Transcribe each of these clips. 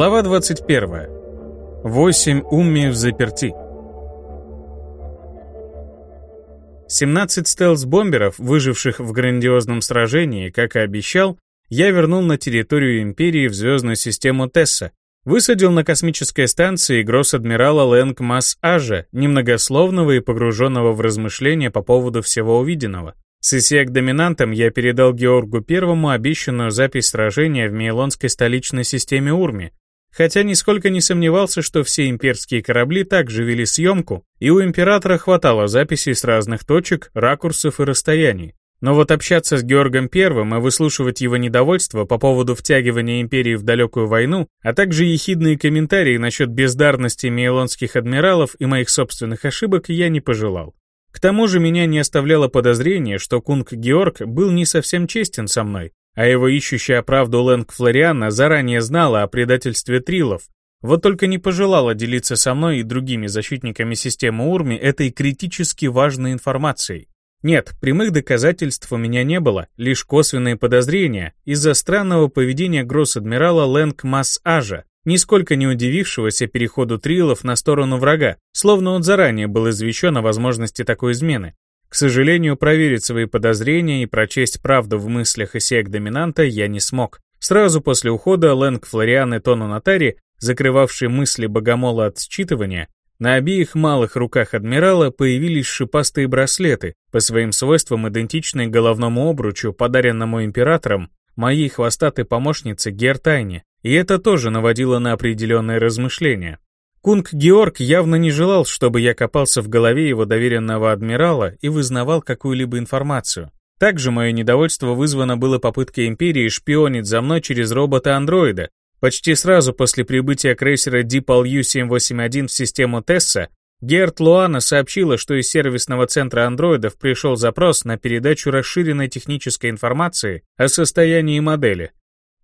Глава 21. Восемь умми в заперти. 17 стелс-бомберов, выживших в грандиозном сражении, как и обещал, я вернул на территорию Империи в звездную систему Тесса, высадил на космической станции гросс-адмирала Лэнг Масс Ажа, немногословного и погруженного в размышления по поводу всего увиденного. С ИСЕК-доминантом я передал Георгу Первому обещанную запись сражения в Мейлонской столичной системе Урми, хотя нисколько не сомневался, что все имперские корабли также вели съемку, и у Императора хватало записей с разных точек, ракурсов и расстояний. Но вот общаться с Георгом Первым и выслушивать его недовольство по поводу втягивания империи в далекую войну, а также ехидные комментарии насчет бездарности мейлонских адмиралов и моих собственных ошибок я не пожелал. К тому же меня не оставляло подозрение, что Кунг Георг был не совсем честен со мной, а его ищущая правду Лэнг Флориана заранее знала о предательстве Трилов, вот только не пожелала делиться со мной и другими защитниками системы Урми этой критически важной информацией. Нет, прямых доказательств у меня не было, лишь косвенные подозрения из-за странного поведения гросс-адмирала Лэнг Масс Ажа, нисколько не удивившегося переходу Трилов на сторону врага, словно он заранее был извещен о возможности такой измены. К сожалению, проверить свои подозрения и прочесть правду в мыслях Исеек-доминанта я не смог. Сразу после ухода Лэнг Флориан и Тону Натари, закрывавшие мысли богомола от считывания, на обеих малых руках адмирала появились шипастые браслеты, по своим свойствам идентичные головному обручу, подаренному императором моей хвостатой помощнице Гертайне, и это тоже наводило на определенные размышления. Кунг Георг явно не желал, чтобы я копался в голове его доверенного адмирала и вызнавал какую-либо информацию. Также мое недовольство вызвано было попыткой Империи шпионить за мной через робота-андроида. Почти сразу после прибытия крейсера Deepal U-781 в систему Тесса, Герт Луана сообщила, что из сервисного центра андроидов пришел запрос на передачу расширенной технической информации о состоянии модели.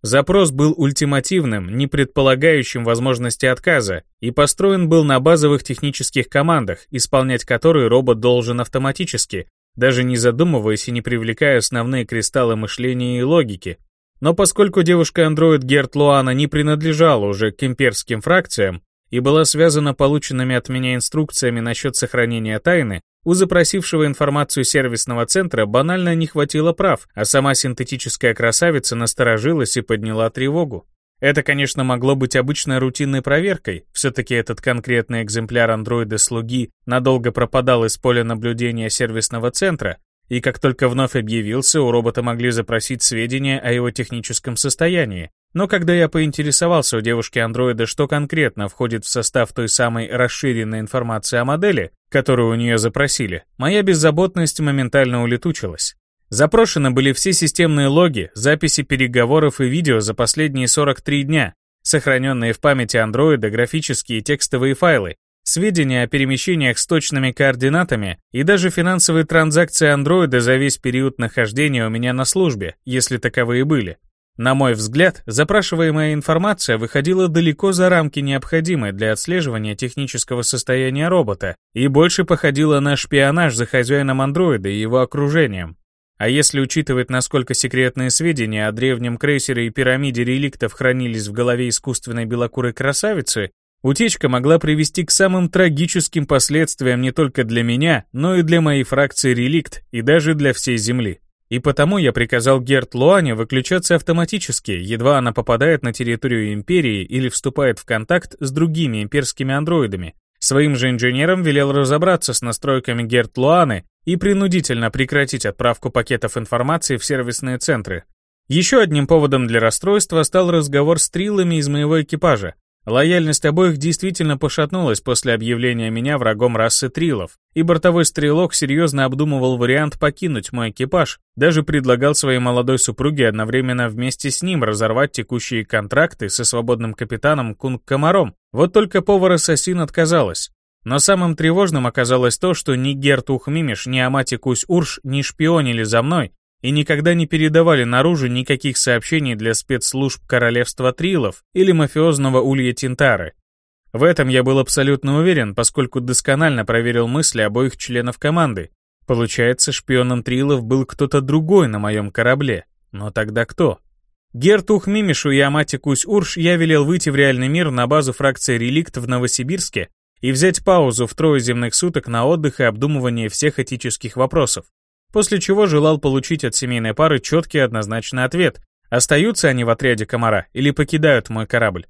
Запрос был ультимативным, не предполагающим возможности отказа, и построен был на базовых технических командах, исполнять которые робот должен автоматически, даже не задумываясь и не привлекая основные кристаллы мышления и логики. Но поскольку девушка-андроид Герт Луана не принадлежала уже к имперским фракциям и была связана полученными от меня инструкциями насчет сохранения тайны, у запросившего информацию сервисного центра банально не хватило прав, а сама синтетическая красавица насторожилась и подняла тревогу. Это, конечно, могло быть обычной рутинной проверкой, все-таки этот конкретный экземпляр андроида-слуги надолго пропадал из поля наблюдения сервисного центра, и как только вновь объявился, у робота могли запросить сведения о его техническом состоянии, но когда я поинтересовался у девушки-андроида, что конкретно входит в состав той самой расширенной информации о модели, которую у нее запросили, моя беззаботность моментально улетучилась. Запрошены были все системные логи, записи переговоров и видео за последние 43 дня, сохраненные в памяти андроида графические и текстовые файлы, сведения о перемещениях с точными координатами и даже финансовые транзакции андроида за весь период нахождения у меня на службе, если таковые были. На мой взгляд, запрашиваемая информация выходила далеко за рамки необходимой для отслеживания технического состояния робота и больше походила на шпионаж за хозяином андроида и его окружением. А если учитывать, насколько секретные сведения о древнем крейсере и пирамиде реликтов хранились в голове искусственной белокурой красавицы, утечка могла привести к самым трагическим последствиям не только для меня, но и для моей фракции реликт и даже для всей Земли. И потому я приказал Герт Луане выключаться автоматически, едва она попадает на территорию Империи или вступает в контакт с другими имперскими андроидами. Своим же инженерам велел разобраться с настройками Герт Луаны и принудительно прекратить отправку пакетов информации в сервисные центры. Еще одним поводом для расстройства стал разговор с трилами из моего экипажа, Лояльность обоих действительно пошатнулась после объявления меня врагом расы трилов, и бортовой стрелок серьезно обдумывал вариант покинуть мой экипаж, даже предлагал своей молодой супруге одновременно вместе с ним разорвать текущие контракты со свободным капитаном Кунг Комаром. Вот только повар-ассасин отказалась. Но самым тревожным оказалось то, что ни Герт Ухмимиш, ни Амати Кусь Урш не шпионили за мной, и никогда не передавали наружу никаких сообщений для спецслужб королевства Трилов или мафиозного Улья Тинтары. В этом я был абсолютно уверен, поскольку досконально проверил мысли обоих членов команды. Получается, шпионом Трилов был кто-то другой на моем корабле. Но тогда кто? Гертух Мимишу и Амати Кусь-Урш я велел выйти в реальный мир на базу фракции «Реликт» в Новосибирске и взять паузу в трое земных суток на отдых и обдумывание всех этических вопросов. После чего желал получить от семейной пары четкий однозначный ответ, остаются они в отряде комара или покидают мой корабль.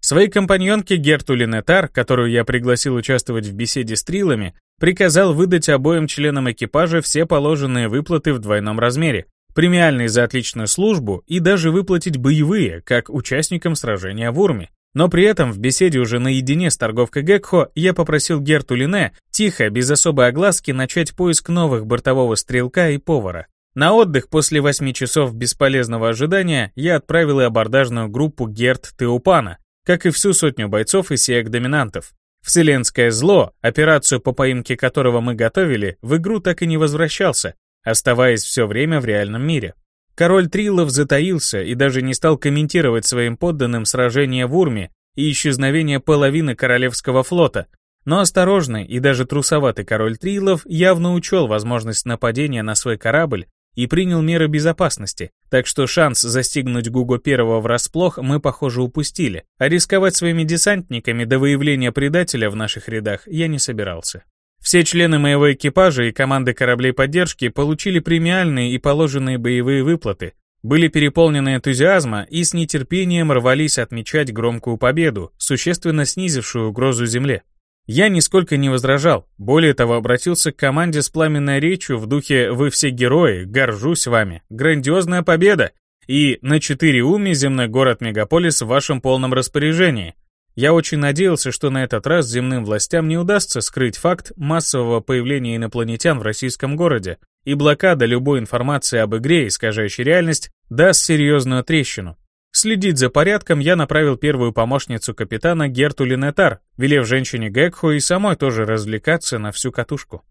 Своей компаньонке Герту Линетар, которую я пригласил участвовать в беседе с трилами, приказал выдать обоим членам экипажа все положенные выплаты в двойном размере, премиальные за отличную службу и даже выплатить боевые, как участникам сражения в Урме. Но при этом в беседе уже наедине с торговкой Гекхо я попросил Герту Лине тихо, без особой огласки, начать поиск новых бортового стрелка и повара. На отдых после восьми часов бесполезного ожидания я отправил и абордажную группу Герт Теупана, как и всю сотню бойцов и сеек-доминантов. Вселенское зло, операцию по поимке которого мы готовили, в игру так и не возвращался, оставаясь все время в реальном мире. Король Трилов затаился и даже не стал комментировать своим подданным сражение в Урме и исчезновение половины Королевского флота, но осторожный и даже трусоватый король Трилов явно учел возможность нападения на свой корабль и принял меры безопасности, так что шанс застигнуть Гуго первого врасплох мы, похоже, упустили, а рисковать своими десантниками до выявления предателя в наших рядах я не собирался. Все члены моего экипажа и команды кораблей поддержки получили премиальные и положенные боевые выплаты, были переполнены энтузиазма и с нетерпением рвались отмечать громкую победу, существенно снизившую угрозу Земле. Я нисколько не возражал, более того обратился к команде с пламенной речью в духе «Вы все герои, горжусь вами, грандиозная победа!» и «На четыре уме земной город-мегаполис в вашем полном распоряжении. Я очень надеялся, что на этот раз земным властям не удастся скрыть факт массового появления инопланетян в российском городе, и блокада любой информации об игре, искажающей реальность, даст серьезную трещину. Следить за порядком я направил первую помощницу капитана Герту Линетар, велев женщине Гекху и самой тоже развлекаться на всю катушку.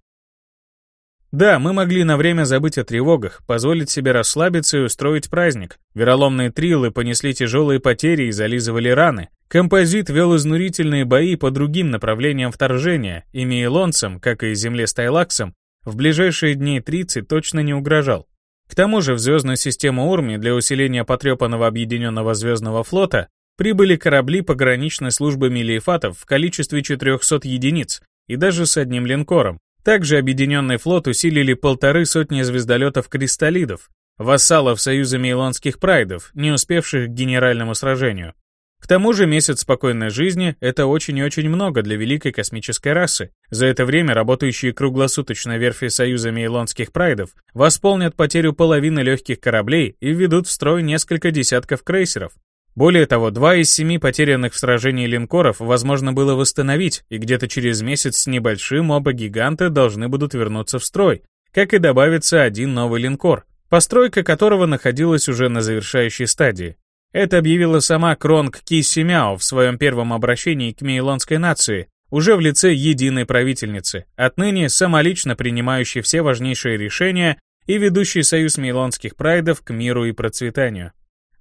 Да, мы могли на время забыть о тревогах, позволить себе расслабиться и устроить праздник. Вероломные трилы понесли тяжелые потери и зализывали раны. Композит вел изнурительные бои по другим направлениям вторжения, и мейлонцам, как и земле с Тайлаксом, в ближайшие дни 30 точно не угрожал. К тому же в звездную систему Урми для усиления потрепанного объединенного звездного флота прибыли корабли пограничной службы милиефатов в количестве 400 единиц и даже с одним линкором, также Объединенный флот усилили полторы сотни звездолетов-кристаллидов, вассалов Союза Мейлонских Прайдов, не успевших к генеральному сражению. К тому же месяц спокойной жизни — это очень и очень много для великой космической расы. За это время работающие круглосуточно верфи Союза Мейлонских Прайдов восполнят потерю половины легких кораблей и введут в строй несколько десятков крейсеров, более того, два из семи потерянных в сражении линкоров возможно было восстановить, и где-то через месяц с небольшим оба гиганта должны будут вернуться в строй, как и добавится один новый линкор, постройка которого находилась уже на завершающей стадии. Это объявила сама Кронг Ки Мяо в своем первом обращении к мейлонской нации, уже в лице единой правительницы, отныне самолично принимающей все важнейшие решения и ведущий союз мейлонских прайдов к миру и процветанию.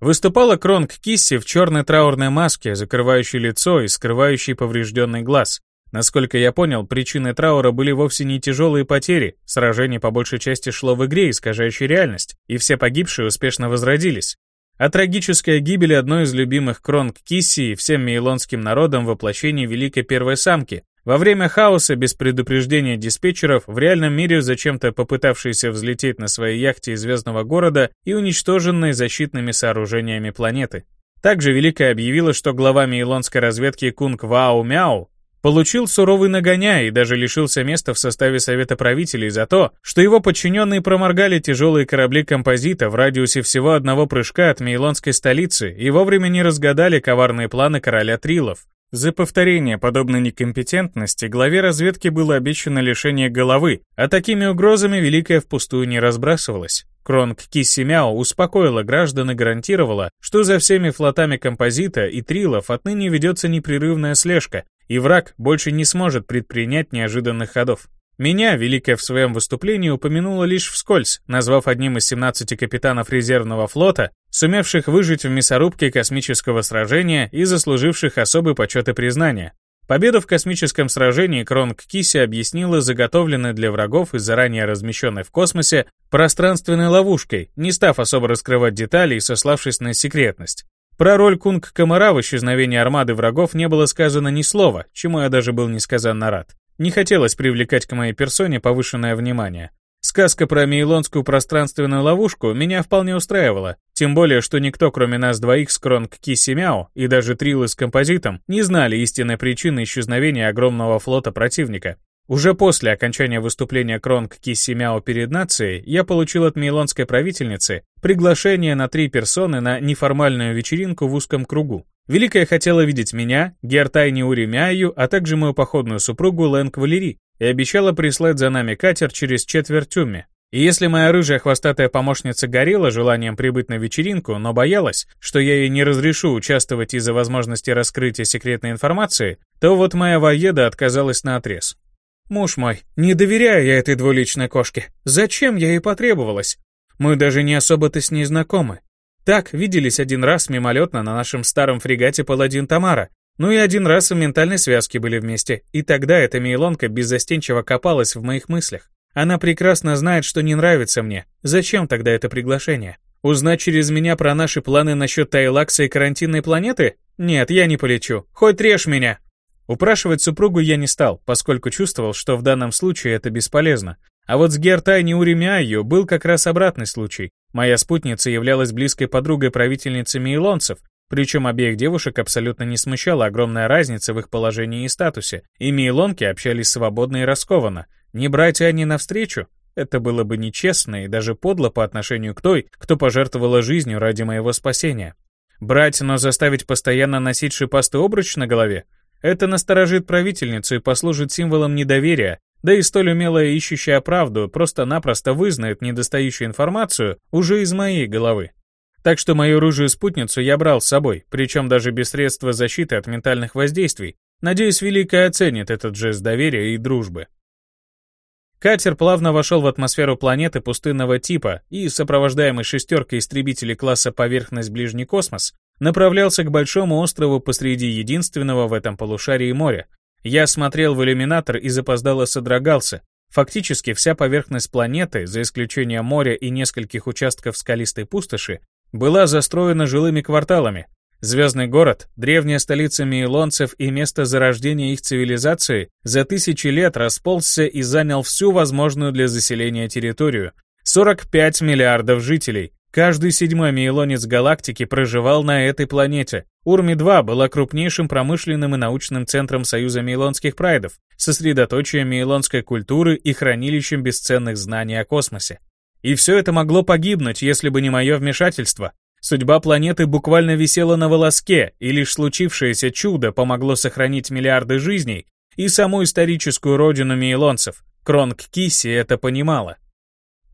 Выступала Кронг Кисси в черной траурной маске, закрывающей лицо и скрывающей поврежденный глаз. Насколько я понял, причиной траура были вовсе не тяжелые потери, сражение по большей части шло в игре, искажающей реальность, и все погибшие успешно возродились. А трагическая гибель одной из любимых Кронг Кисси и всем мейлонским народом воплощение Великой Первой Самки, во время хаоса без предупреждения диспетчеров в реальном мире зачем-то попытавшиеся взлететь на своей яхте из звездного города и уничтоженные защитными сооружениями планеты. Также Великая объявила, что глава мейлонской разведки Кунг Вао Мяу получил суровый нагоняй и даже лишился места в составе Совета правителей за то, что его подчиненные проморгали тяжелые корабли композита в радиусе всего одного прыжка от мейлонской столицы и вовремя не разгадали коварные планы короля Трилов. За повторение подобной некомпетентности главе разведки было обещано лишение головы, а такими угрозами Великая впустую не разбрасывалась. Кронг Киссимяо успокоила граждан и гарантировала, что за всеми флотами композита и трилов отныне ведется непрерывная слежка, и враг больше не сможет предпринять неожиданных ходов. Меня Великая в своем выступлении упомянула лишь вскользь, назвав одним из 17 капитанов резервного флота, сумевших выжить в мясорубке космического сражения и заслуживших особый почет и признание. Победу в космическом сражении Кронг Киси объяснила заготовленной для врагов и заранее размещенной в космосе пространственной ловушкой, не став особо раскрывать детали и сославшись на секретность. Про роль Кунг Камара в исчезновении армады врагов не было сказано ни слова, чему я даже был несказанно рад. Не хотелось привлекать к моей персоне повышенное внимание. Сказка про мейлонскую пространственную ловушку меня вполне устраивала, тем более, что никто, кроме нас двоих с Кронг Кисси Мяо и даже Трилы с композитом, не знали истинной причины исчезновения огромного флота противника. Уже после окончания выступления Кронг Кисси Мяо перед нацией я получил от мейлонской правительницы приглашение на три персоны на неформальную вечеринку в узком кругу. Великая хотела видеть меня, Гертайни Уремяю, а также мою походную супругу Лэнг Валери, и обещала прислать за нами катер через четверть тюме. И если моя рыжая хвостатая помощница горела желанием прибыть на вечеринку, но боялась, что я ей не разрешу участвовать из-за возможности раскрытия секретной информации, то вот моя воеда отказалась на отрез. «Муж мой, не доверяю я этой двуличной кошке. Зачем я ей потребовалась? Мы даже не особо-то с ней знакомы. Так, виделись один раз мимолетно на нашем старом фрегате «Паладин Тамара». Ну и один раз в ментальной связке были вместе, и тогда эта Мейлонка беззастенчиво копалась в моих мыслях. Она прекрасно знает, что не нравится мне. Зачем тогда это приглашение? Узнать через меня про наши планы насчет Тайлакса и карантинной планеты? Нет, я не полечу. Хоть режь меня. Упрашивать супругу я не стал, поскольку чувствовал, что в данном случае это бесполезно. А вот с Гертай Неуремяю был как раз обратный случай. Моя спутница являлась близкой подругой правительницы Мейлонцев, причем обеих девушек абсолютно не смущала огромная разница в их положении и статусе, и Мейлонки общались свободно и раскованно. Не брать они навстречу? Это было бы нечестно и даже подло по отношению к той, кто пожертвовала жизнью ради моего спасения. Брать, но заставить постоянно носить шипастый обруч на голове? Это насторожит правительницу и послужит символом недоверия, да и столь умелая ищущая правду просто-напросто вызнает недостающую информацию уже из моей головы. Так что мою рыжую спутницу я брал с собой, причем даже без средства защиты от ментальных воздействий. Надеюсь, Великая оценит этот жест доверия и дружбы. Катер плавно вошел в атмосферу планеты пустынного типа и, сопровождаемый шестеркой истребителей класса «Поверхность Ближний космос», направлялся к большому острову посреди единственного в этом полушарии моря, я смотрел в иллюминатор и запоздало содрогался. Фактически вся поверхность планеты, за исключением моря и нескольких участков скалистой пустоши, была застроена жилыми кварталами. Звездный город, древняя столица мейлонцев и место зарождения их цивилизации, за тысячи лет расползся и занял всю возможную для заселения территорию. 45 миллиардов жителей, Каждый седьмой мейлонец галактики проживал на этой планете. Урми-2 была крупнейшим промышленным и научным центром Союза мейлонских прайдов, сосредоточием мейлонской культуры и хранилищем бесценных знаний о космосе. И все это могло погибнуть, если бы не мое вмешательство. Судьба планеты буквально висела на волоске, и лишь случившееся чудо помогло сохранить миллиарды жизней и саму историческую родину мейлонцев. Кронг Кисси это понимала.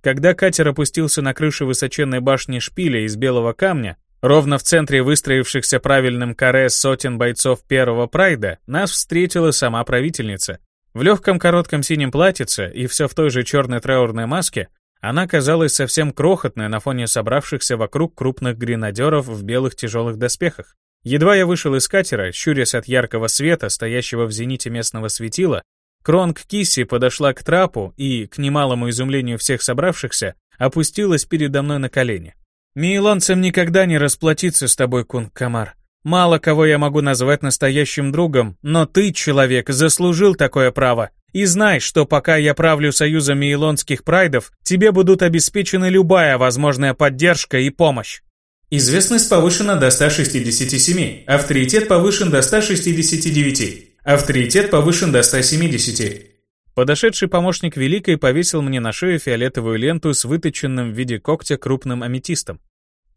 Когда катер опустился на крышу высоченной башни шпиля из белого камня, ровно в центре выстроившихся правильным каре сотен бойцов первого прайда, нас встретила сама правительница. В легком коротком синем платьице и все в той же черной траурной маске, она казалась совсем крохотной на фоне собравшихся вокруг крупных гренадеров в белых тяжелых доспехах. Едва я вышел из катера, щурясь от яркого света, стоящего в зените местного светила, Кронг Кисси подошла к трапу и, к немалому изумлению всех собравшихся, опустилась передо мной на колени. «Мейлонцам никогда не расплатиться с тобой, Кунг Камар. Мало кого я могу назвать настоящим другом, но ты, человек, заслужил такое право. И знай, что пока я правлю союзом мейлонских прайдов, тебе будут обеспечены любая возможная поддержка и помощь. Известность повышена до 167, авторитет повышен до 169. Авторитет повышен до 170. Подошедший помощник Великой повесил мне на шею фиолетовую ленту с выточенным в виде когтя крупным аметистом.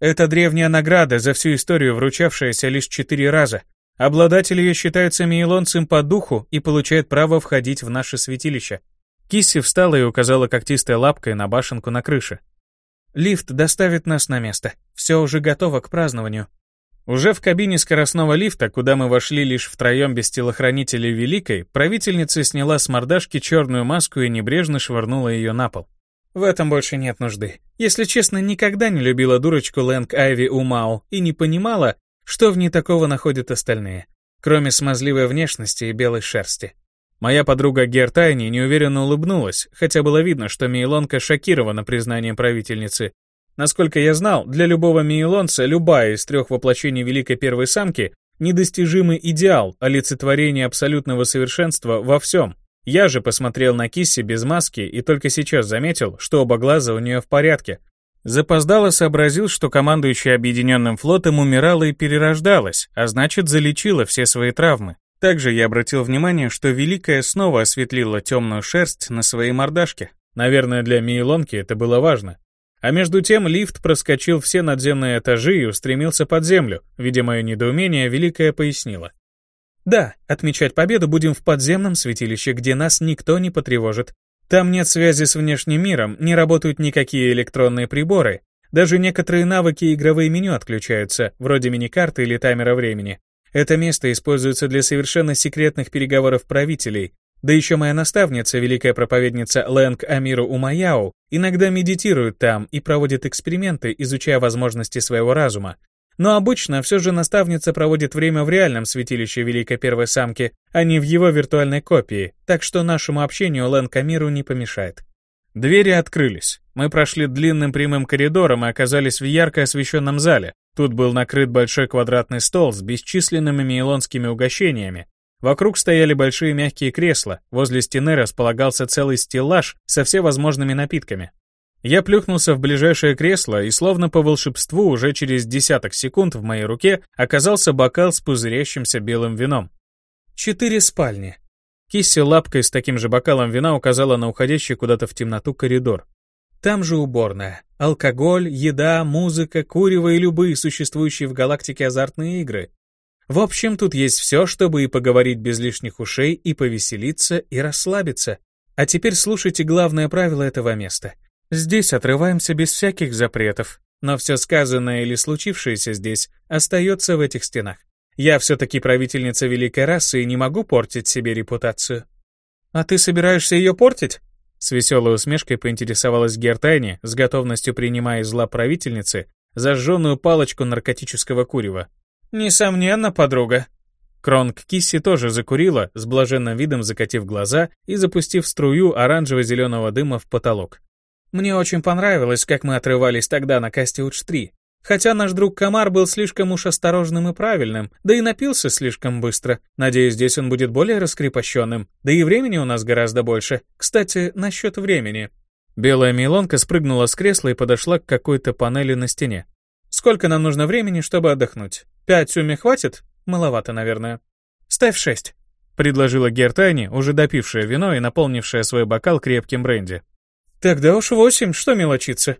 Это древняя награда, за всю историю вручавшаяся лишь четыре раза. Обладатель ее считается мейлонцем по духу и получает право входить в наше святилище. Кисси встала и указала когтистой лапкой на башенку на крыше. «Лифт доставит нас на место. Все уже готово к празднованию». Уже в кабине скоростного лифта, куда мы вошли лишь втроем без телохранителей Великой, правительница сняла с мордашки черную маску и небрежно швырнула ее на пол. В этом больше нет нужды. Если честно, никогда не любила дурочку Лэнг Айви Умао и не понимала, что в ней такого находят остальные. кроме смазливой внешности и белой шерсти. Моя подруга Гертайни неуверенно улыбнулась, хотя было видно, что Мейлонка шокирована признанием правительницы. Насколько я знал, для любого мейлонца любая из трех воплощений Великой Первой Самки — недостижимый идеал, олицетворение абсолютного совершенства во всем. Я же посмотрел на Кисси без маски и только сейчас заметил, что оба глаза у нее в порядке. Запоздало сообразил, что командующая Объединенным флотом умирала и перерождалась, а значит залечила все свои травмы. Также я обратил внимание, что Великая снова осветлила темную шерсть на своей мордашке. Наверное, для Мейлонки это было важно. А между тем лифт проскочил все надземные этажи и устремился под землю. Видя мое недоумение, Великая пояснила. «Да, отмечать победу будем в подземном святилище, где нас никто не потревожит. Там нет связи с внешним миром, не работают никакие электронные приборы. Даже некоторые навыки и игровые меню отключаются, вроде миникарты или таймера времени. Это место используется для совершенно секретных переговоров правителей. Да еще моя наставница, великая проповедница Лэнг Амиру Умаяу, иногда медитирует там и проводит эксперименты, изучая возможности своего разума. Но обычно все же наставница проводит время в реальном святилище Великой Первой Самки, а не в его виртуальной копии, так что нашему общению Лэнг Амиру не помешает. Двери открылись. Мы прошли длинным прямым коридором и оказались в ярко освещенном зале. Тут был накрыт большой квадратный стол с бесчисленными мейлонскими угощениями. Вокруг стояли большие мягкие кресла, возле стены располагался целый стеллаж со всевозможными напитками. Я плюхнулся в ближайшее кресло, и словно по волшебству уже через десяток секунд в моей руке оказался бокал с пузырящимся белым вином. Четыре спальни. Кисси лапкой с таким же бокалом вина указала на уходящий куда-то в темноту коридор. Там же уборная. Алкоголь, еда, музыка, курево и любые существующие в галактике азартные игры. В общем, тут есть все, чтобы и поговорить без лишних ушей, и повеселиться, и расслабиться. А теперь слушайте главное правило этого места. Здесь отрываемся без всяких запретов, но все сказанное или случившееся здесь остается в этих стенах. Я все-таки правительница великой расы и не могу портить себе репутацию. А ты собираешься ее портить? С веселой усмешкой поинтересовалась Гертайни, с готовностью принимая из лап правительницы зажженную палочку наркотического курева. «Несомненно, подруга». Кронг Кисси тоже закурила, с блаженным видом закатив глаза и запустив струю оранжево-зеленого дыма в потолок. «Мне очень понравилось, как мы отрывались тогда на Кастиудж-3. Хотя наш друг Камар был слишком уж осторожным и правильным, да и напился слишком быстро. Надеюсь, здесь он будет более раскрепощенным. Да и времени у нас гораздо больше. Кстати, насчет времени. Белая Милонка спрыгнула с кресла и подошла к какой-то панели на стене. «Сколько нам нужно времени, чтобы отдохнуть? Пять уме хватит? Маловато, наверное. Ставь шесть», — предложила Гертайни, уже допившая вино и наполнившая свой бокал крепким бренди. «Тогда уж восемь, что мелочиться?»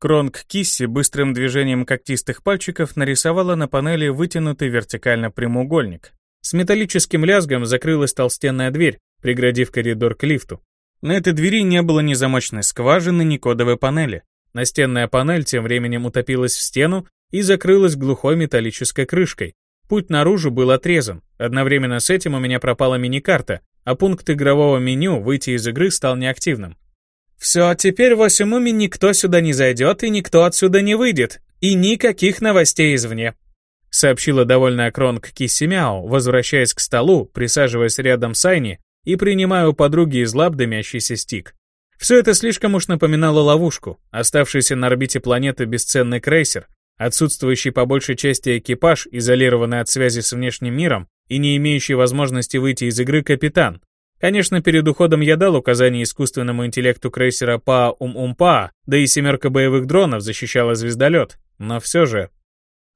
Кронг Кисси быстрым движением когтистых пальчиков нарисовала на панели вытянутый вертикально прямоугольник. С металлическим лязгом закрылась толстенная дверь, преградив коридор к лифту. На этой двери не было ни замочной скважины, ни кодовой панели. Настенная панель тем временем утопилась в стену и закрылась глухой металлической крышкой. Путь наружу был отрезан. Одновременно с этим у меня пропала мини-карта, а пункт игрового меню «Выйти из игры» стал неактивным. Все, теперь в Осимуме никто сюда не зайдет и никто отсюда не выйдет. И никаких новостей извне. Сообщила довольная Кронг Кисси Мяу, возвращаясь к столу, присаживаясь рядом с Айни и принимая у подруги из лап дымящийся стик. Все это слишком уж напоминало ловушку. Оставшийся на орбите планеты бесценный крейсер, отсутствующий по большей части экипаж, изолированный от связи с внешним миром и не имеющий возможности выйти из игры капитан, Конечно, перед уходом я дал указание искусственному интеллекту крейсера Па-Ум-Ум-Па, да и семерка боевых дронов защищала звездолет, но все же...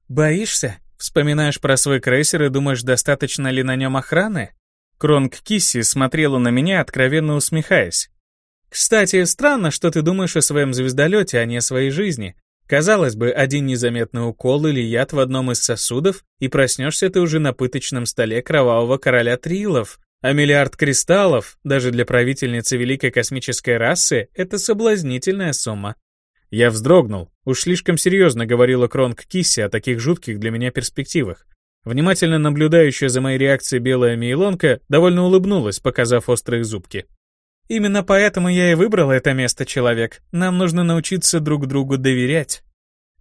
«Боишься? Вспоминаешь про свой крейсер и думаешь, достаточно ли на нем охраны?» Кронг Кисси смотрела на меня, откровенно усмехаясь. «Кстати, странно, что ты думаешь о своем звездолете, а не о своей жизни. Казалось бы, один незаметный укол или яд в одном из сосудов, и проснешься ты уже на пыточном столе кровавого короля Трилов, а миллиард кристаллов, даже для правительницы великой космической расы, это соблазнительная сумма. Я вздрогнул. Уж слишком серьезно говорила Кронг Кисси о таких жутких для меня перспективах. Внимательно наблюдающая за моей реакцией белая мейлонка довольно улыбнулась, показав острые зубки. «Именно поэтому я и выбрала это место, человек. Нам нужно научиться друг другу доверять».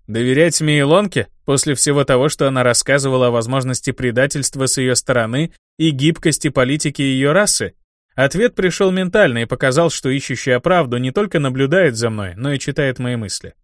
Доверять Мейлонке после всего того, что она рассказывала о возможности предательства с ее стороны и гибкости политики ее расы? Ответ пришел ментально и показал, что ищущая правду не только наблюдает за мной, но и читает мои мысли.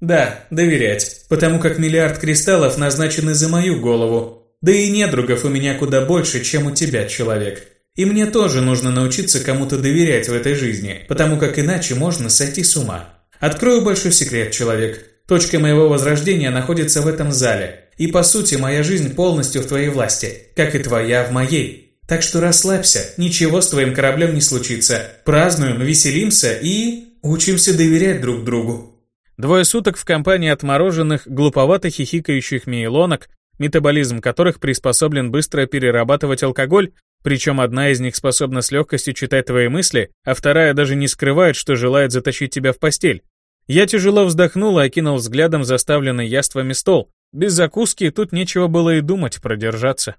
Да, доверять, потому как миллиард кристаллов назначены за мою голову. Да и недругов у меня куда больше, чем у тебя, человек. И мне тоже нужно научиться кому-то доверять в этой жизни, потому как иначе можно сойти с ума. Открою большой секрет, человек. Точка моего возрождения находится в этом зале. И по сути, моя жизнь полностью в твоей власти, как и твоя в моей. Так что расслабься, ничего с твоим кораблем не случится. Празднуем, веселимся и учимся доверять друг другу. Двое суток в компании отмороженных, глуповато хихикающих мейлонок, метаболизм которых приспособлен быстро перерабатывать алкоголь, причем одна из них способна с легкостью читать твои мысли, а вторая даже не скрывает, что желает затащить тебя в постель. Я тяжело вздохнул и окинул взглядом заставленный яствами стол. Без закуски тут нечего было и думать продержаться.